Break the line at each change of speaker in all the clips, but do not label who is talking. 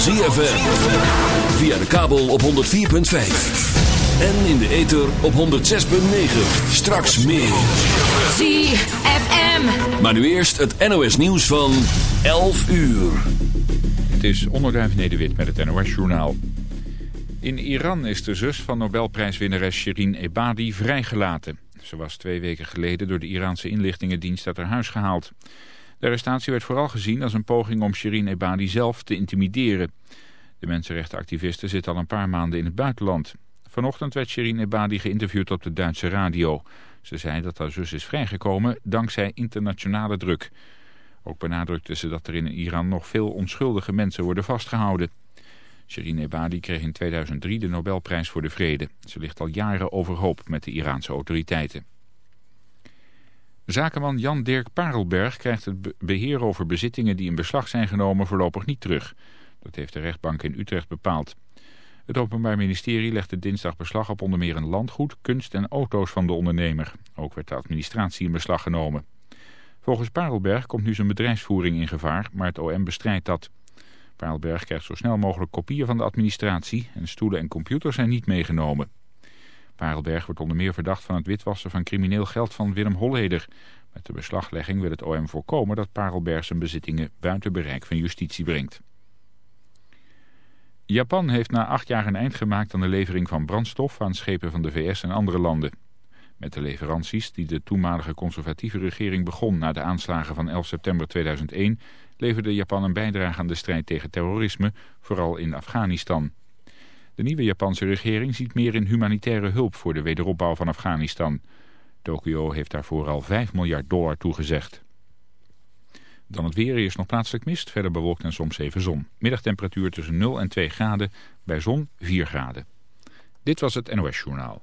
van ZFM. Via de kabel op 104.5. En in de ether op 106.9. Straks meer.
ZFM.
Maar nu eerst het NOS nieuws van 11 uur.
Het is Onderduif Nederwit met het NOS Journaal. In Iran is de zus van Nobelprijswinnares Shirin Ebadi vrijgelaten. Ze was twee weken geleden door de Iraanse inlichtingendienst uit haar huis gehaald. De arrestatie werd vooral gezien als een poging om Shirin Ebadi zelf te intimideren. De mensenrechtenactiviste zit al een paar maanden in het buitenland. Vanochtend werd Shirin Ebadi geïnterviewd op de Duitse radio. Ze zei dat haar zus is vrijgekomen dankzij internationale druk. Ook benadrukte ze dat er in Iran nog veel onschuldige mensen worden vastgehouden. Shirin Ebadi kreeg in 2003 de Nobelprijs voor de Vrede. Ze ligt al jaren overhoop met de Iraanse autoriteiten. Zakenman Jan Dirk Parelberg krijgt het beheer over bezittingen die in beslag zijn genomen voorlopig niet terug. Dat heeft de rechtbank in Utrecht bepaald. Het Openbaar Ministerie legde dinsdag beslag op onder meer een landgoed, kunst en auto's van de ondernemer. Ook werd de administratie in beslag genomen. Volgens Parelberg komt nu zijn bedrijfsvoering in gevaar, maar het OM bestrijdt dat. Parelberg krijgt zo snel mogelijk kopieën van de administratie en stoelen en computers zijn niet meegenomen. Parelberg wordt onder meer verdacht van het witwassen van crimineel geld van Willem Holleder. Met de beslaglegging wil het OM voorkomen dat Parelberg zijn bezittingen buiten bereik van justitie brengt. Japan heeft na acht jaar een eind gemaakt aan de levering van brandstof aan schepen van de VS en andere landen. Met de leveranties die de toenmalige conservatieve regering begon na de aanslagen van 11 september 2001... leverde Japan een bijdrage aan de strijd tegen terrorisme, vooral in Afghanistan. De nieuwe Japanse regering ziet meer in humanitaire hulp voor de wederopbouw van Afghanistan. Tokio heeft daarvoor al 5 miljard dollar toegezegd. Dan het weer, eerst nog plaatselijk mist, verder bewolkt en soms even zon. Middagtemperatuur tussen 0 en 2 graden, bij zon 4 graden. Dit was het NOS Journaal.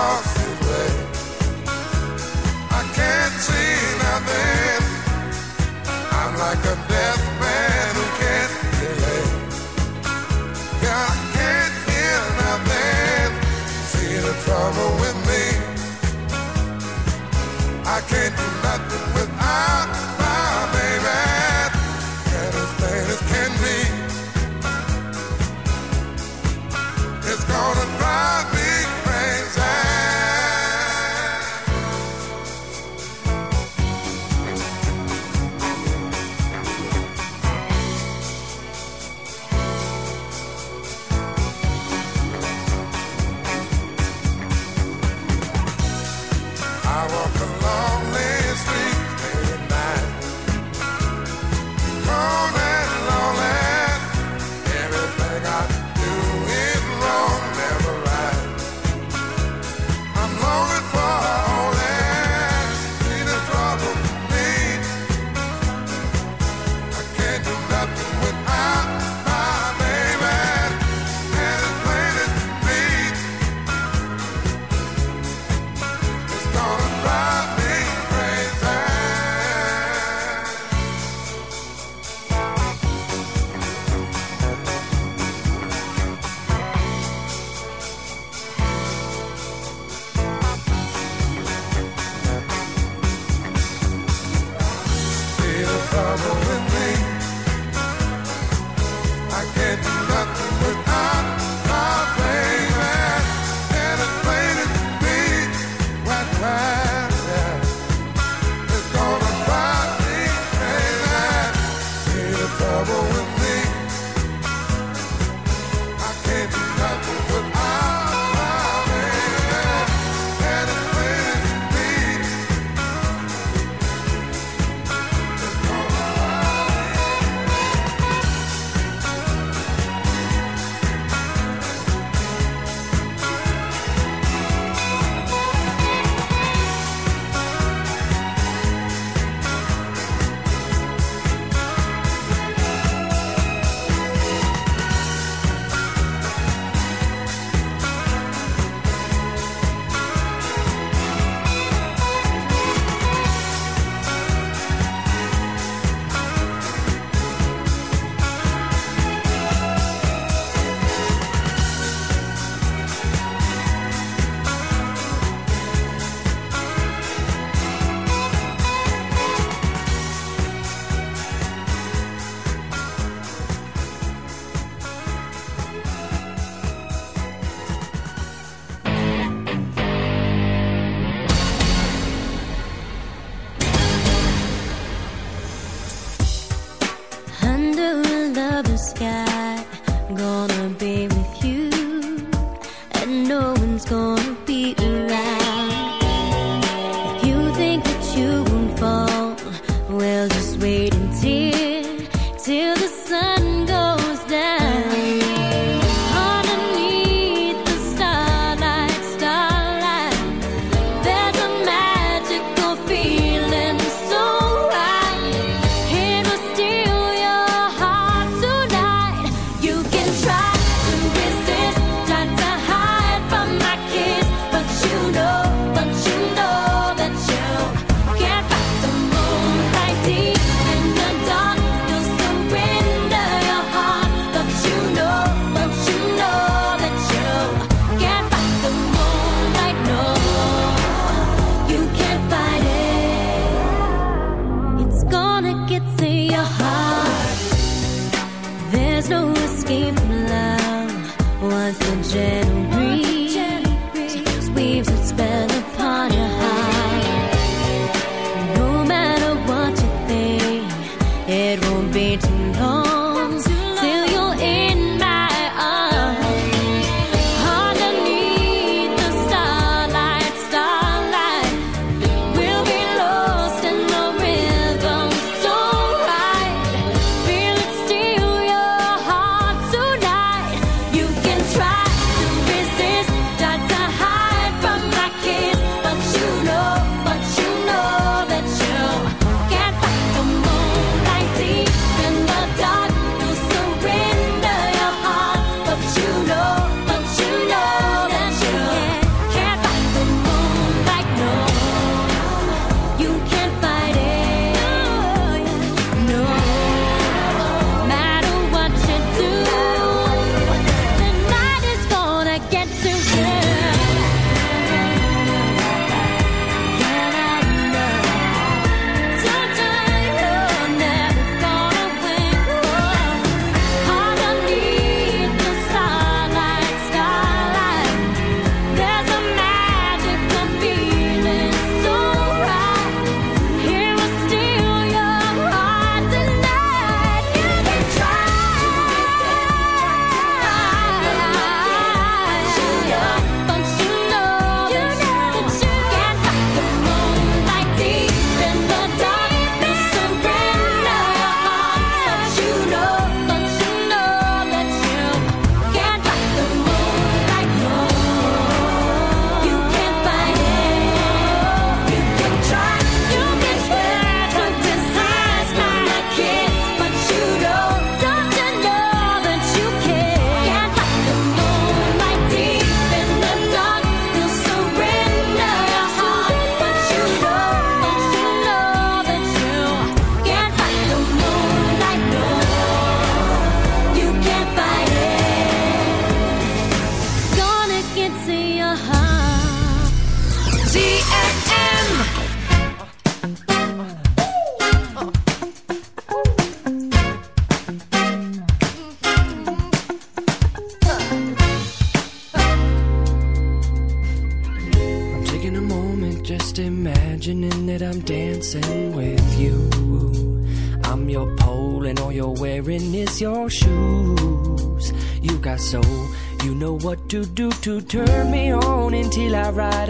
Man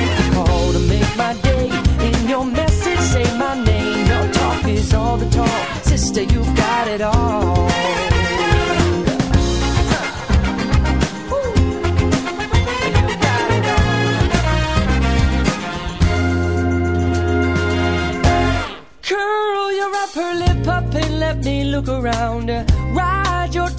You make call to make my day. In your message, say my name. Your talk is all the talk. Sister, you've got it all. Curl your upper lip up and let me look around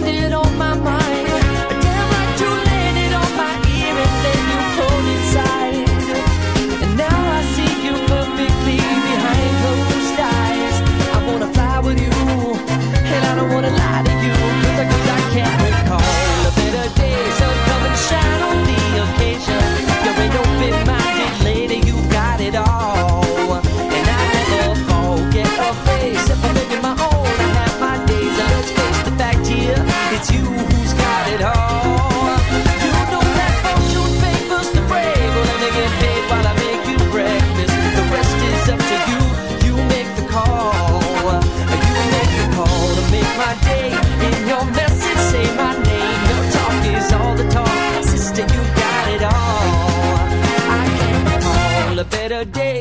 got it on my mind. Damn right you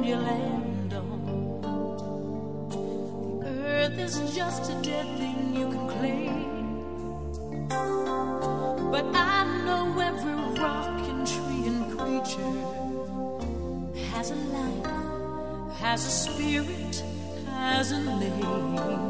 ground you
land on. The earth is just a dead thing you can claim. But I know every rock and tree and creature has a life, has a spirit, has a name.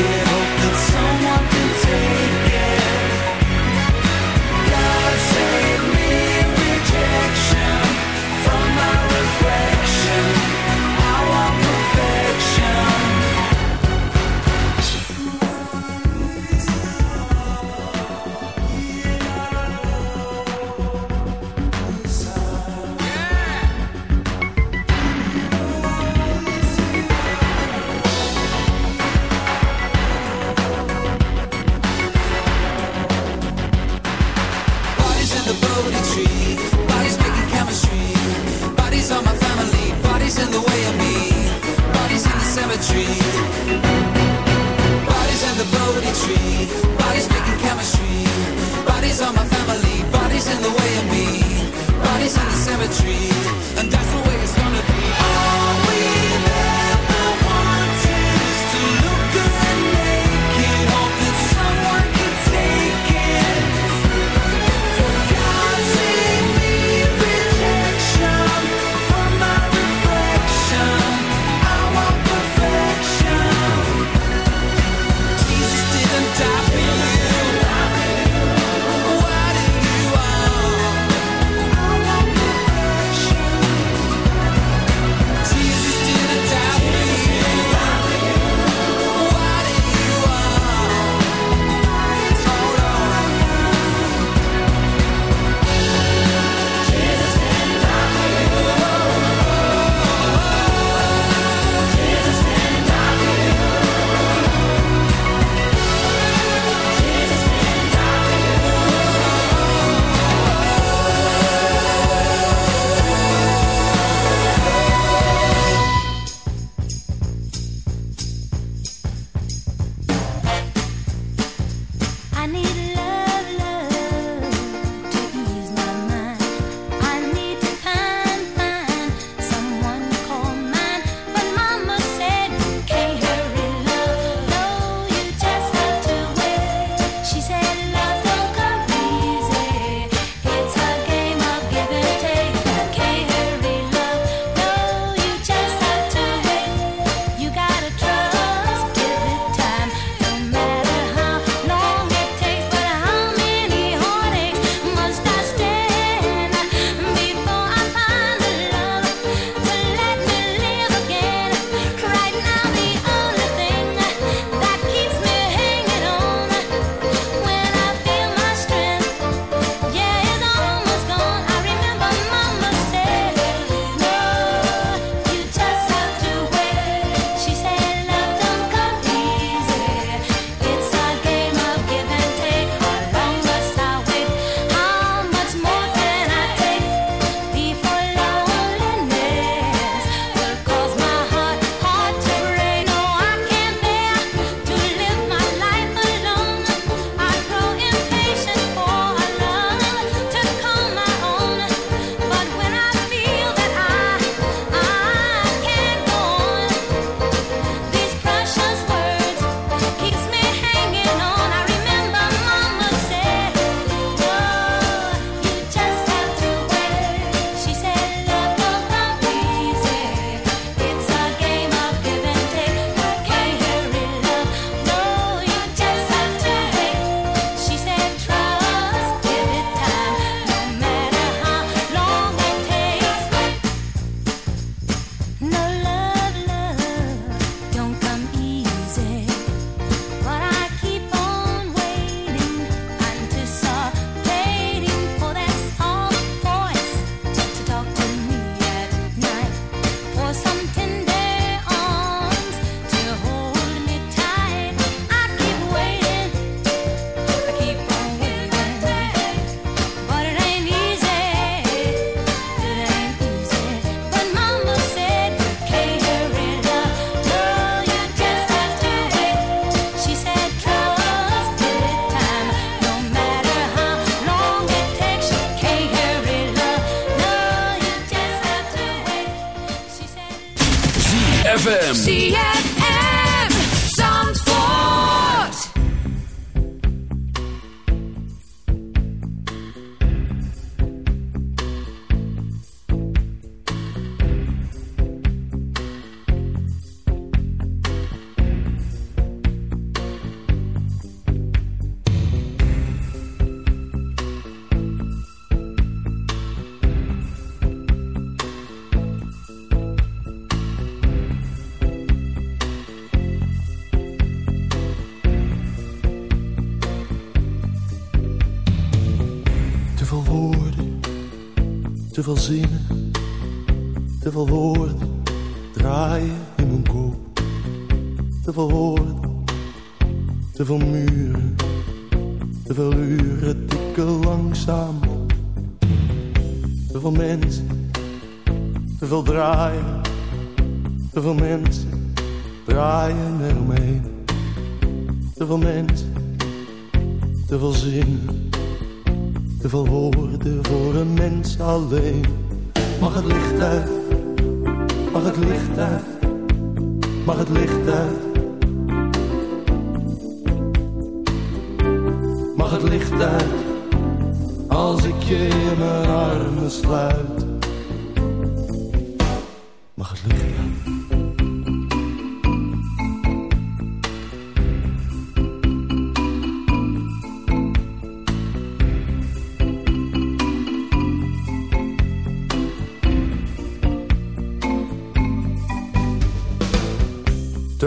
naked, hope that someone in
yeah.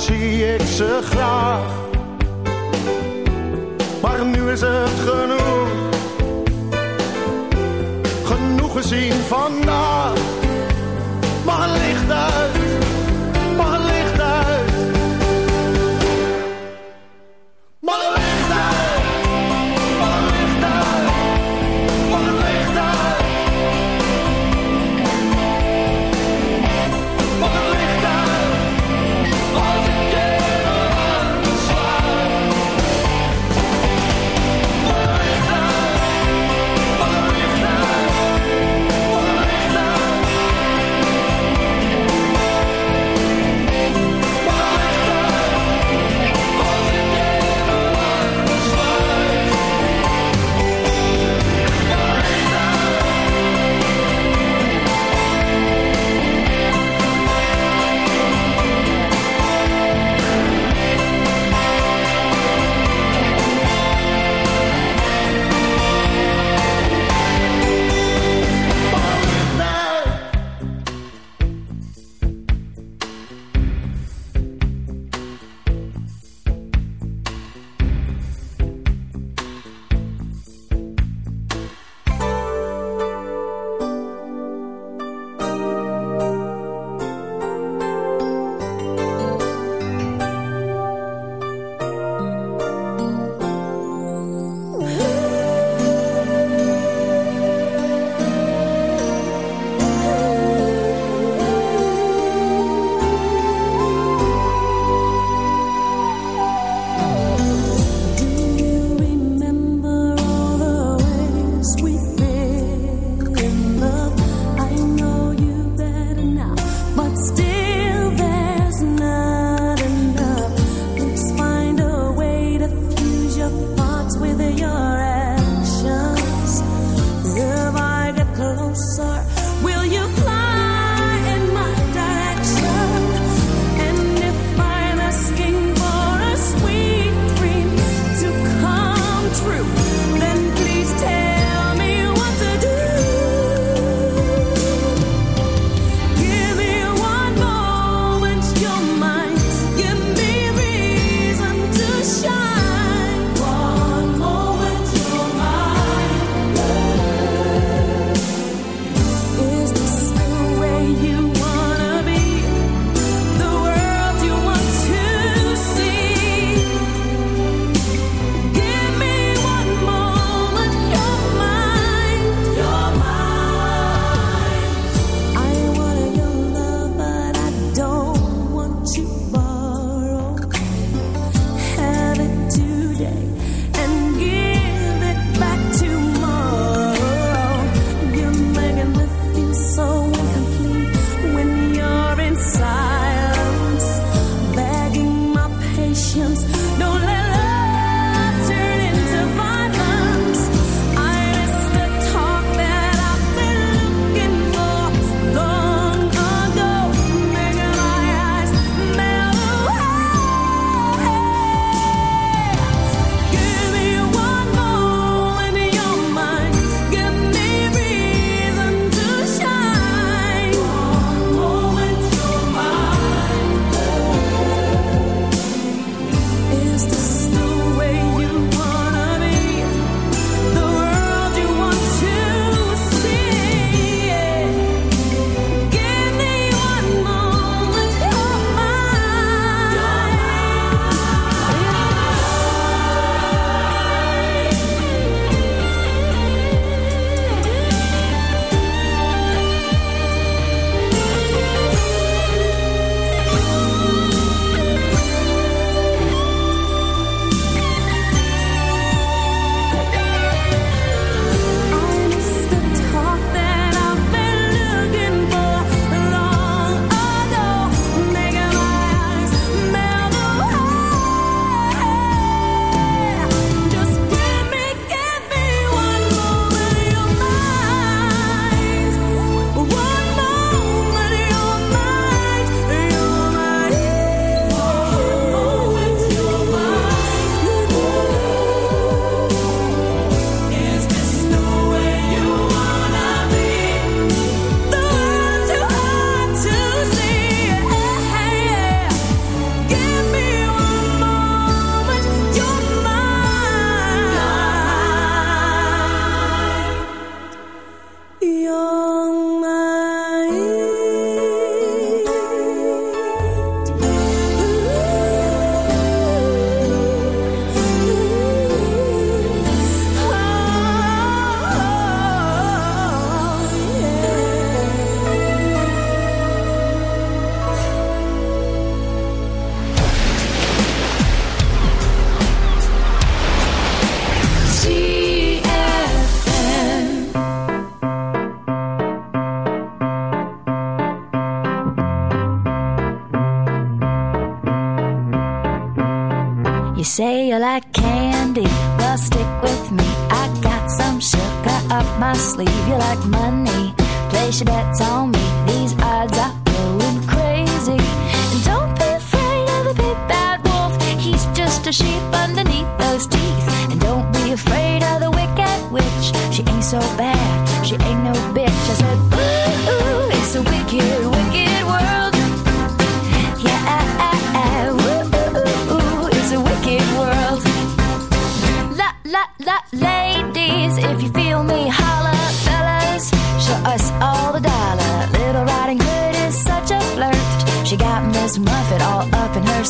zie ik ze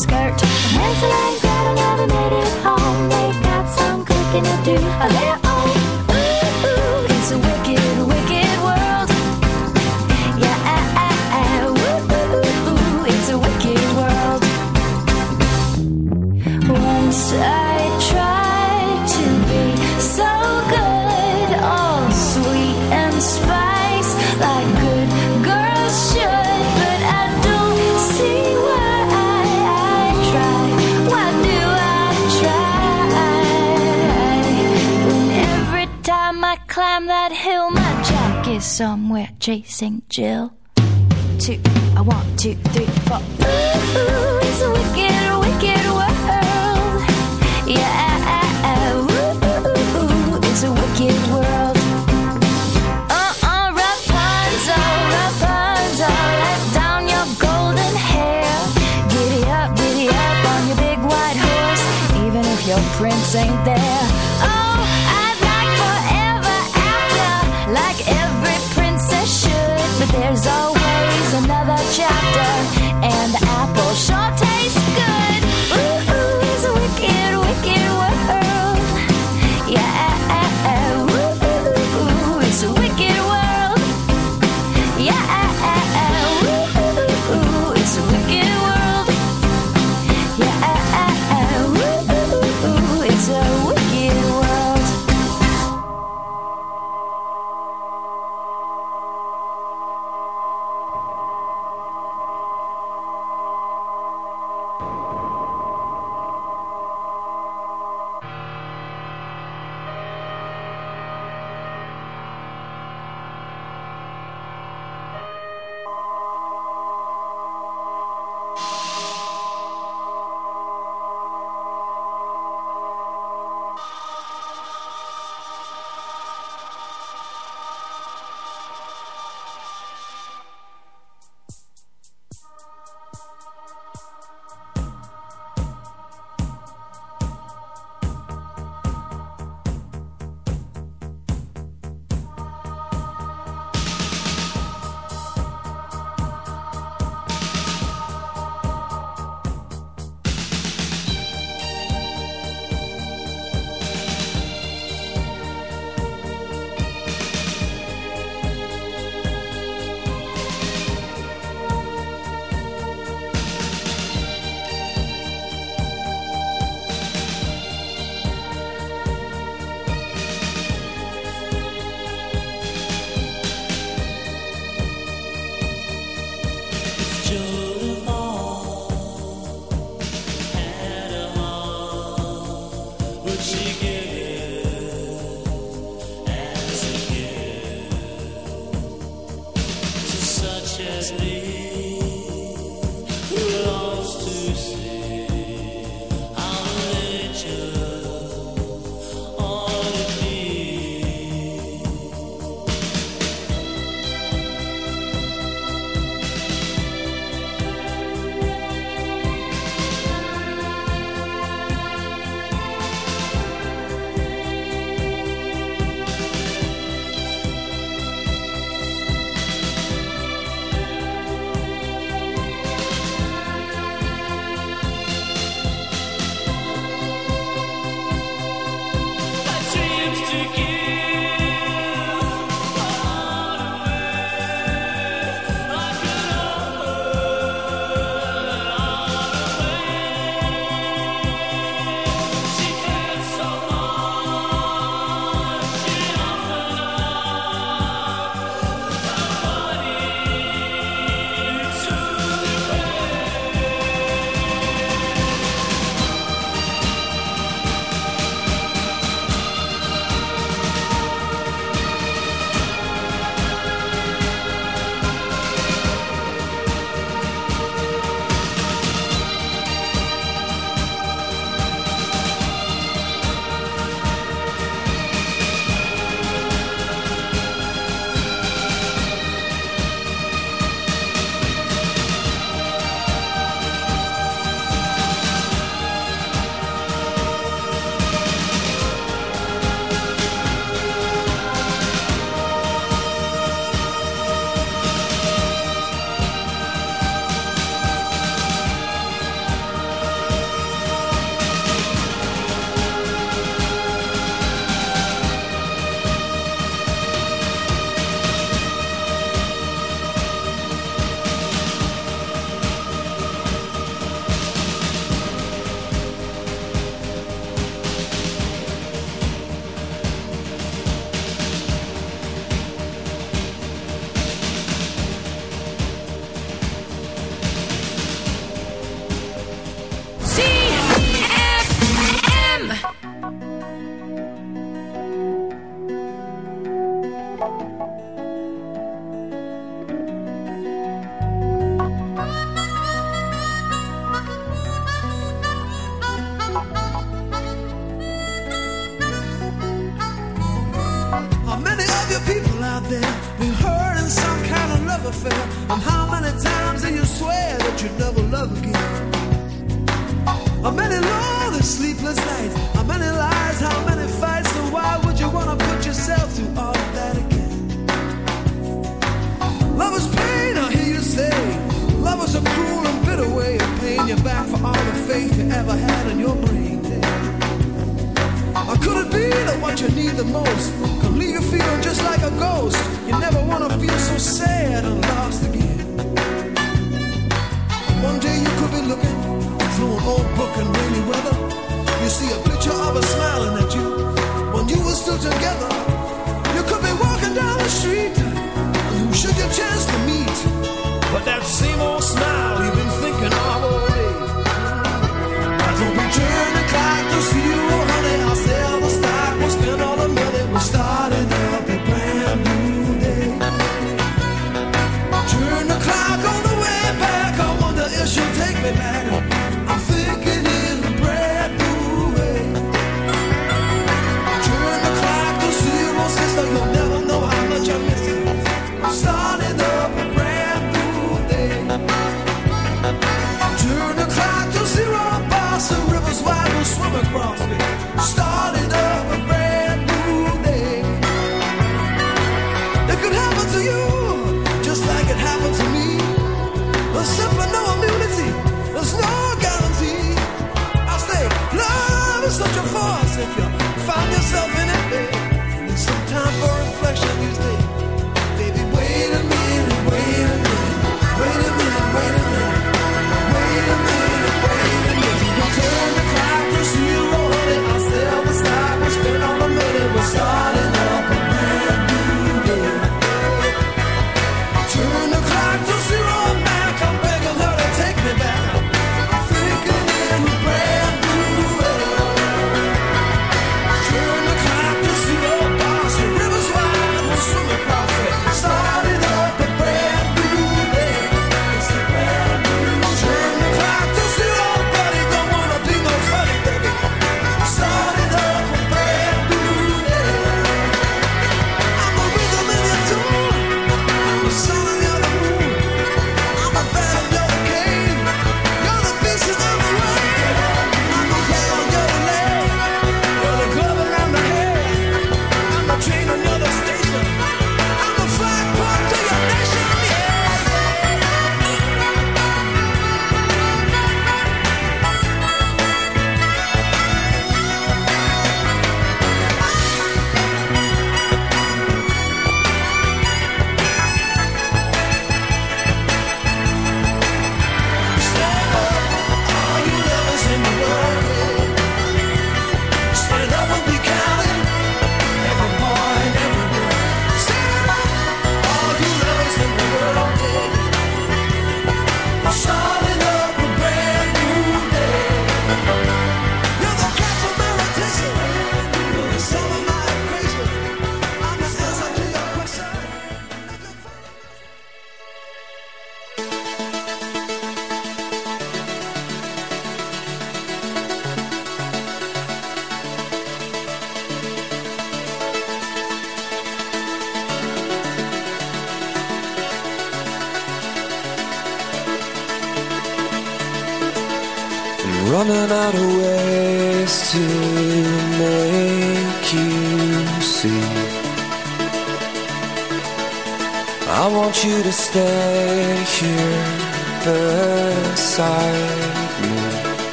skirt. chasing Jill. Two, I want two, three, four. Ooh, it's wicked.